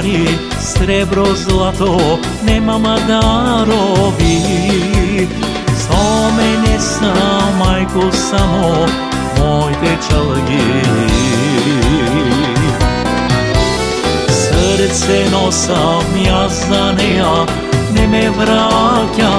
stvari Srebro, zlato, nemama darovi Spomene sam majku samo Moj čalgi Srce nosam ja za neja Ne me vraćajte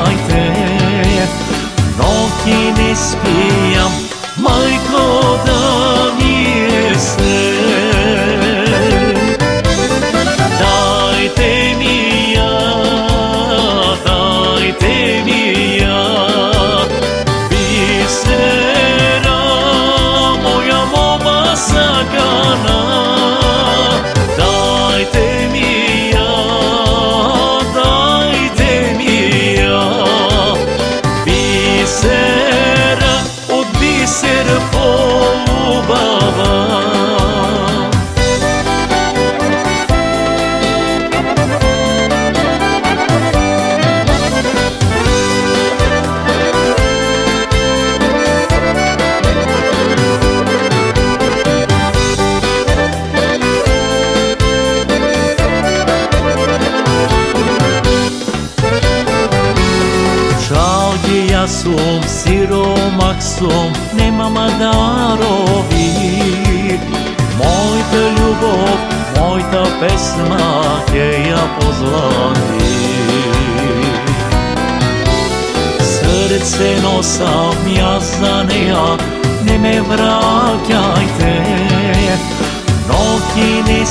Sum, siromak sum, nemama darovi. Mojta ljubov, mojta pesma je ja pozvani. Srce nosam ja za neja, ne me vraćajte. Noći ne